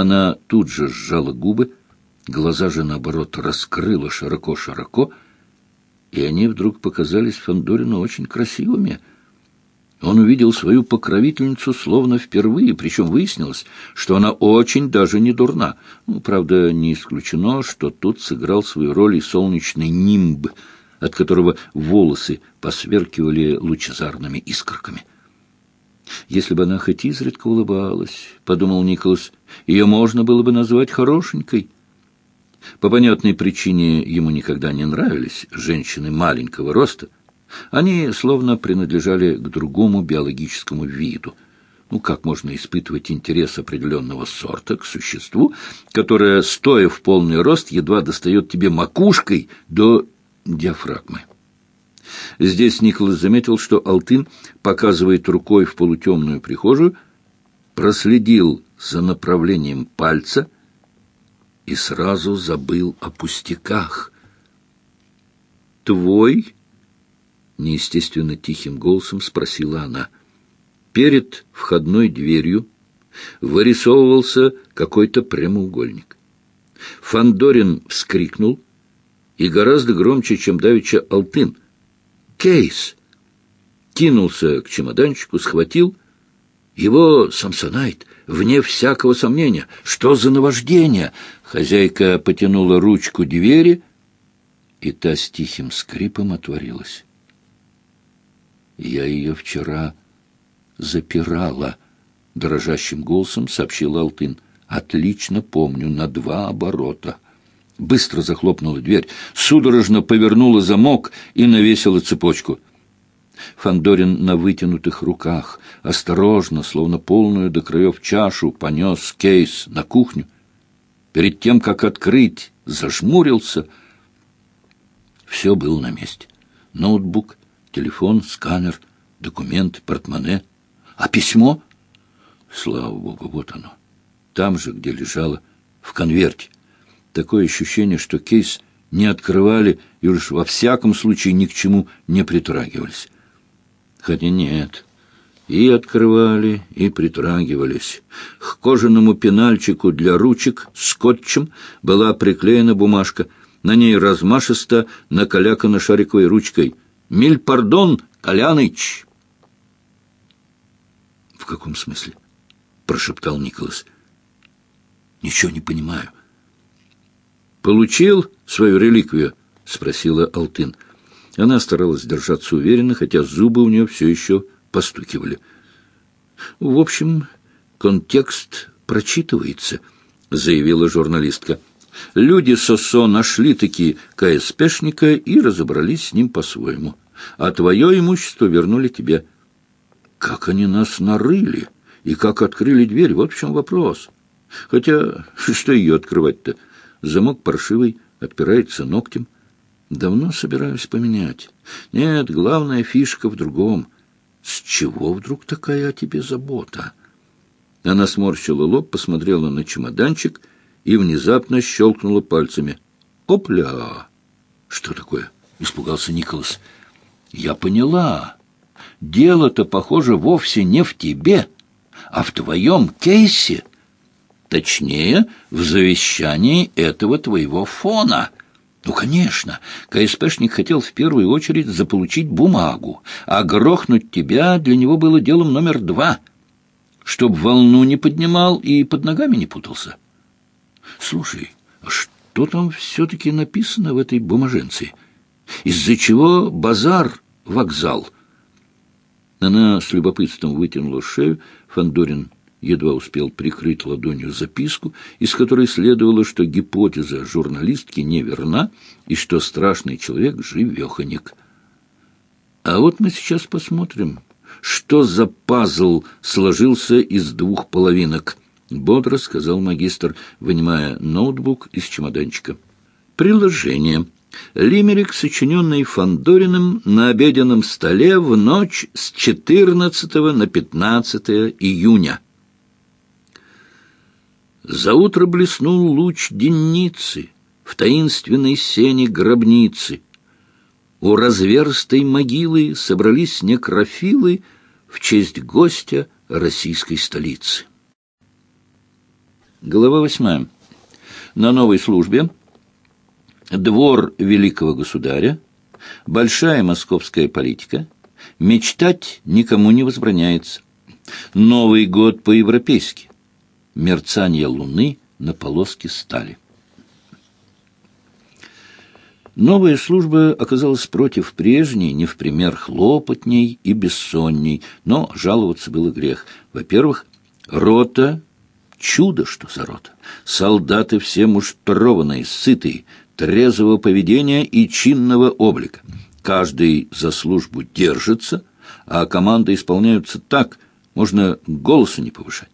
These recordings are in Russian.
Она тут же сжала губы, глаза же, наоборот, раскрыла широко-широко, и они вдруг показались Фандорину очень красивыми — он увидел свою покровительницу словно впервые, причем выяснилось, что она очень даже не дурна. Ну, правда, не исключено, что тут сыграл свою роль и солнечный нимб, от которого волосы посверкивали лучезарными искорками. Если бы она хоть изредка улыбалась, — подумал Николас, — ее можно было бы назвать хорошенькой. По понятной причине ему никогда не нравились женщины маленького роста — они словно принадлежали к другому биологическому виду. Ну, как можно испытывать интерес определенного сорта к существу, которое, стоя в полный рост, едва достает тебе макушкой до диафрагмы? Здесь Николас заметил, что Алтын показывает рукой в полутемную прихожую, проследил за направлением пальца и сразу забыл о пустяках. «Твой неестественно тихим голосом спросила она. Перед входной дверью вырисовывался какой-то прямоугольник. Фандорин вскрикнул, и гораздо громче, чем давеча Алтын. «Кейс!» Кинулся к чемоданчику, схватил. Его Самсонайт, вне всякого сомнения. Что за наваждение? Хозяйка потянула ручку двери, и та с тихим скрипом отворилась. Я ее вчера запирала, — дрожащим голосом сообщил Алтын. Отлично помню, на два оборота. Быстро захлопнула дверь, судорожно повернула замок и навесила цепочку. Фандорин на вытянутых руках, осторожно, словно полную до краев чашу, понес кейс на кухню. Перед тем, как открыть, зажмурился. Все было на месте. Ноутбук, телефон, сканер, документ, портмоне. А письмо? Слава богу, вот оно. Там же, где лежало, в конверте. Такое ощущение, что кейс не открывали и уж во всяком случае ни к чему не притрагивались. Хотя нет, и открывали, и притрагивались. К кожаному пенальчику для ручек скотчем была приклеена бумажка. На ней размашисто накалякана шариковой ручкой — Мильпардон Коляныч!» «В каком смысле?» — прошептал Николас. «Ничего не понимаю». «Получил свою реликвию?» — спросила Алтын. Она старалась держаться уверенно, хотя зубы у нее все еще постукивали. «В общем, контекст прочитывается», — заявила журналистка. Люди Сосо нашли такие КСПшника и разобрались с ним по-своему. А твое имущество вернули тебе. Как они нас нарыли и как открыли дверь, вот в чем вопрос. Хотя, что ее открывать-то? Замок паршивый, отпирается ногтем. Давно собираюсь поменять. Нет, главная фишка в другом. С чего вдруг такая о тебе забота? Она сморщила лоб, посмотрела на чемоданчик — и внезапно щелкнула пальцами. «Опля!» «Что такое?» — испугался Николас. «Я поняла. Дело-то, похоже, вовсе не в тебе, а в твоем кейсе. Точнее, в завещании этого твоего фона». Ну, конечно, КСПшник хотел в первую очередь заполучить бумагу, а грохнуть тебя для него было делом номер два, чтоб волну не поднимал и под ногами не путался. Слушай, а что там все-таки написано в этой бумаженце? Из-за чего базар, вокзал? Она с любопытством вытянула шею. Фандорин едва успел прикрыть ладонью записку, из которой следовало, что гипотеза журналистки неверна и что страшный человек — живеханик. А вот мы сейчас посмотрим, что за пазл сложился из двух половинок —— бодро сказал магистр, вынимая ноутбук из чемоданчика. «Приложение. Лимерик, сочиненный Фандориным на обеденном столе в ночь с 14 на 15 июня». За утро блеснул луч денницы в таинственной сене гробницы. У разверстой могилы собрались некрофилы в честь гостя российской столицы. Глава восьмая. На новой службе двор великого государя, большая московская политика, мечтать никому не возбраняется. Новый год по-европейски. Мерцание луны на полоске стали. Новая служба оказалась против прежней, не в пример хлопотней и бессонней, но жаловаться было грех. Во-первых, рота Чудо, что за рот. Солдаты все муштрованные, сытые, трезвого поведения и чинного облика. Каждый за службу держится, а команды исполняются так, можно голоса не повышать.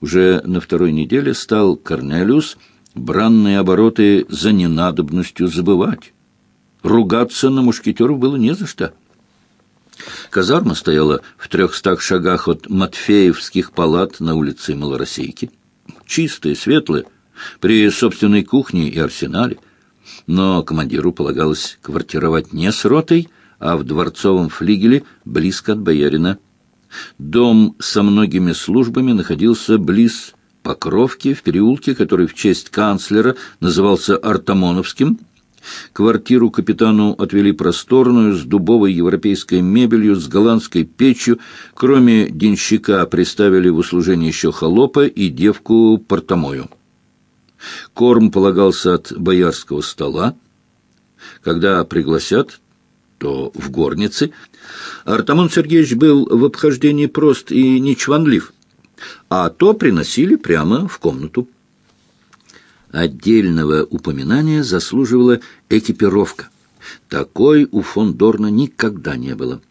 Уже на второй неделе стал Корнелиус бранные обороты за ненадобностью забывать. Ругаться на мушкетеров было не за что. Казарма стояла в трехстах шагах от Матфеевских палат на улице Малороссейки. Чистая, светлая, при собственной кухне и арсенале. Но командиру полагалось квартировать не с ротой, а в дворцовом флигеле близко от боярина. Дом со многими службами находился близ Покровки, в переулке, который в честь канцлера назывался Артамоновским – Квартиру капитану отвели просторную, с дубовой европейской мебелью, с голландской печью. Кроме денщика приставили в услужение еще холопа и девку портомою. Корм полагался от боярского стола. Когда пригласят, то в горнице. Артамон Сергеевич был в обхождении прост и нечванлив, а то приносили прямо в комнату. Отдельного упоминания заслуживала экипировка. Такой у фон Дорна никогда не было.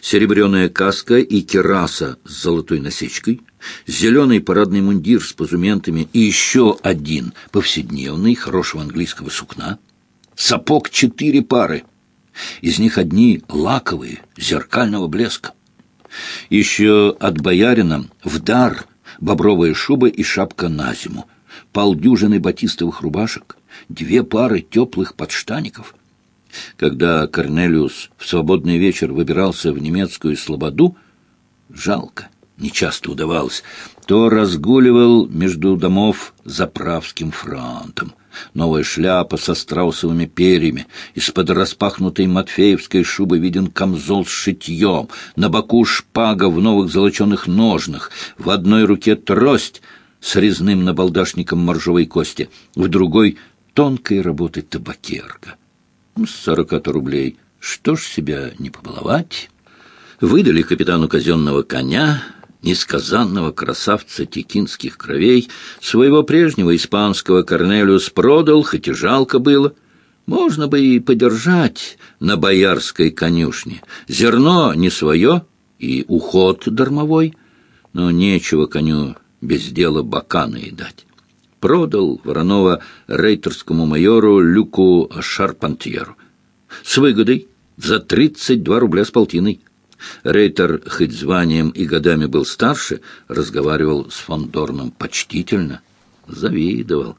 Серебряная каска и кераса с золотой насечкой, зеленый парадный мундир с позументами и еще один повседневный, хорошего английского сукна, сапог четыре пары, из них одни лаковые, зеркального блеска. Еще от боярина в дар бобровая шуба и шапка на зиму, полдюжины батистовых рубашек, две пары теплых подштаников. Когда Корнелиус в свободный вечер выбирался в немецкую слободу, жалко, нечасто удавалось, то разгуливал между домов заправским фронтом. Новая шляпа со страусовыми перьями, из-под распахнутой матфеевской шубы виден камзол с шитьем, на боку шпага в новых золоченых ножнах, в одной руке трость — с резным набалдашником моржовой кости, в другой — тонкой работы табакерка. С сорока-то рублей. Что ж себя не побаловать? Выдали капитану казенного коня, несказанного красавца текинских кровей, своего прежнего испанского Корнелиус продал, хоть и жалко было. Можно бы и подержать на боярской конюшне. Зерно не свое и уход дармовой, но нечего коню без дела бока наедать. Продал Воронова рейтерскому майору Люку Шарпантьеру. С выгодой за 32 рубля с полтиной. Рейтер, хоть званием и годами был старше, разговаривал с фон Дорном почтительно, завидовал.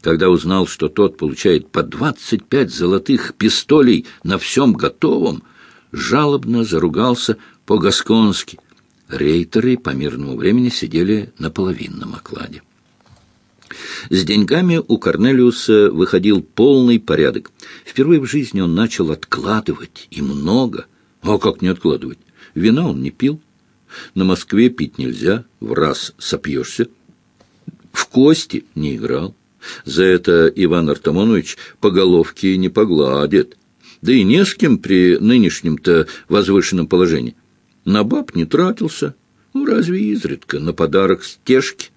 Когда узнал, что тот получает по 25 золотых пистолей на всем готовом, жалобно заругался по-гасконски — Рейтеры по мирному времени сидели на половинном окладе. С деньгами у Корнелиуса выходил полный порядок. Впервые в жизни он начал откладывать, и много. А как не откладывать? Вина он не пил. На Москве пить нельзя, в раз сопьешься. В кости не играл. За это Иван Артамонович по головке не погладит. Да и не с кем при нынешнем-то возвышенном положении. На баб не тратился, ну, разве изредка, на подарок стежки.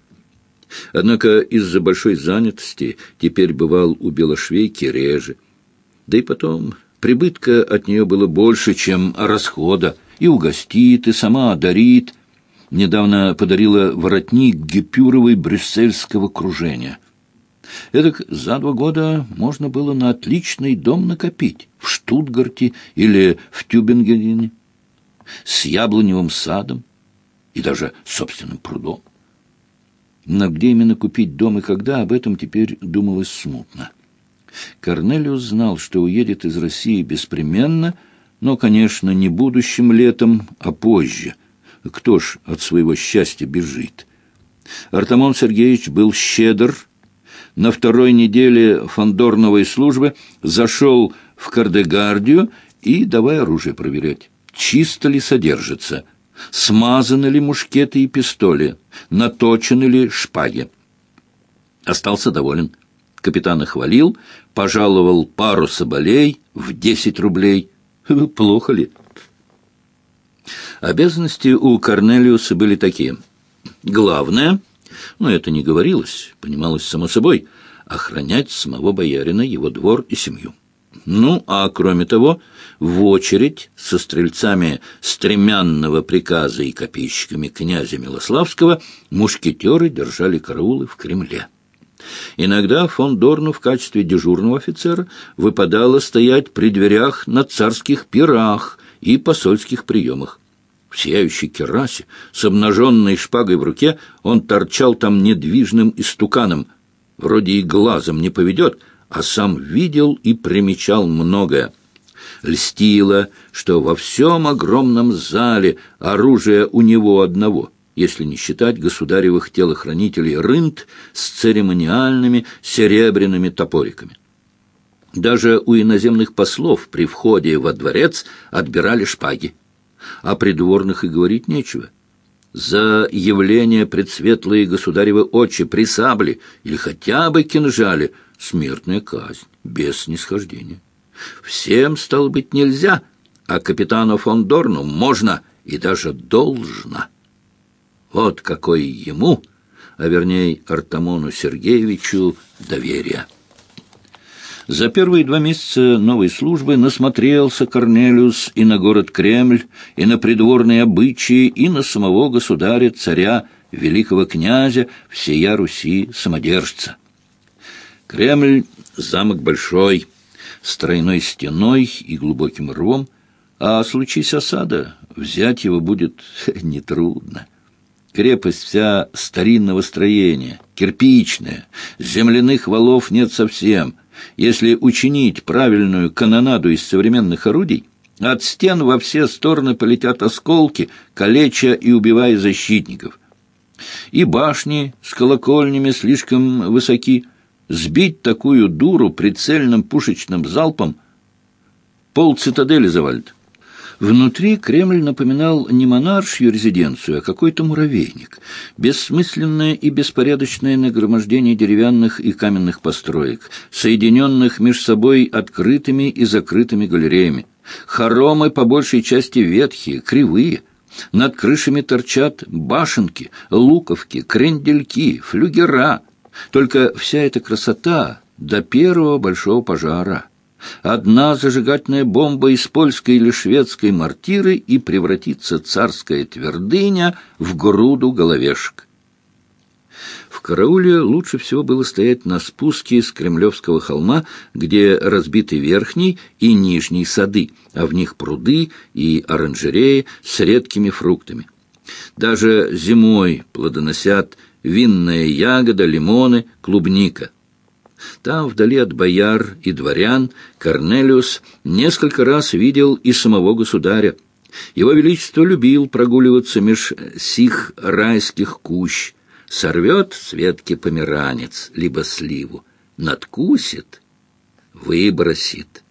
Однако из-за большой занятости теперь бывал у Белошвейки реже. Да и потом прибытка от нее было больше, чем расхода. И угостит, и сама одарит. Недавно подарила воротник гипюровой брюссельского кружения. Эдак за два года можно было на отличный дом накопить в Штутгарте или в Тюбингене с яблоневым садом и даже собственным прудом. Но где именно купить дом и когда, об этом теперь думалось смутно. Корнелиус знал, что уедет из России беспременно, но, конечно, не будущим летом, а позже. Кто ж от своего счастья бежит? Артамон Сергеевич был щедр. На второй неделе фондорновой службы зашел в Кардегардию и давай оружие проверять, чисто ли содержится, смазаны ли мушкеты и пистоли, наточены ли шпаги. Остался доволен. Капитана хвалил, пожаловал пару соболей в десять рублей. Плохо ли? Обязанности у Корнелиуса были такие. Главное, но это не говорилось, понималось само собой, охранять самого боярина, его двор и семью. Ну, а кроме того, в очередь со стрельцами стремянного приказа и копейщиками князя Милославского мушкетеры держали караулы в Кремле. Иногда фон Дорну в качестве дежурного офицера выпадало стоять при дверях на царских пирах и посольских приемах. В сияющей керасе, с обнаженной шпагой в руке, он торчал там недвижным истуканом. Вроде и глазом не поведет, а сам видел и примечал многое. Льстило, что во всем огромном зале оружие у него одного — если не считать государевых телохранителей рынд с церемониальными серебряными топориками. Даже у иноземных послов при входе во дворец отбирали шпаги. А придворных и говорить нечего. За явление предсветлые государевы очи при сабле или хотя бы кинжале смертная казнь, без снисхождения. Всем, стало быть, нельзя, а капитану фон Дорну можно и даже должно. Вот какой ему, а вернее Артамону Сергеевичу, доверие. За первые два месяца новой службы насмотрелся Корнелиус и на город Кремль, и на придворные обычаи, и на самого государя, царя, великого князя, всея Руси, самодержца. Кремль — замок большой, с тройной стеной и глубоким рвом, а случись осада, взять его будет нетрудно. Крепость вся старинного строения, кирпичная, земляных валов нет совсем. Если учинить правильную канонаду из современных орудий, от стен во все стороны полетят осколки, калеча и убивая защитников. И башни с колокольнями слишком высоки. Сбить такую дуру прицельным пушечным залпом пол цитадели завалит. Внутри Кремль напоминал не монаршью резиденцию, а какой-то муравейник. Бессмысленное и беспорядочное нагромождение деревянных и каменных построек, соединенных между собой открытыми и закрытыми галереями. Хоромы по большей части ветхие, кривые. Над крышами торчат башенки, луковки, крендельки, флюгера. Только вся эта красота до первого большого пожара — Одна зажигательная бомба из польской или шведской мортиры и превратится царская твердыня в груду головешек. В карауле лучше всего было стоять на спуске с Кремлевского холма, где разбиты верхний и нижний сады, а в них пруды и оранжереи с редкими фруктами. Даже зимой плодоносят винная ягода, лимоны, клубника. Там, вдали от бояр и дворян, Корнелиус несколько раз видел и самого государя. Его Величество любил прогуливаться меж сих райских кущ, сорвет с ветки померанец, либо сливу, надкусит, выбросит.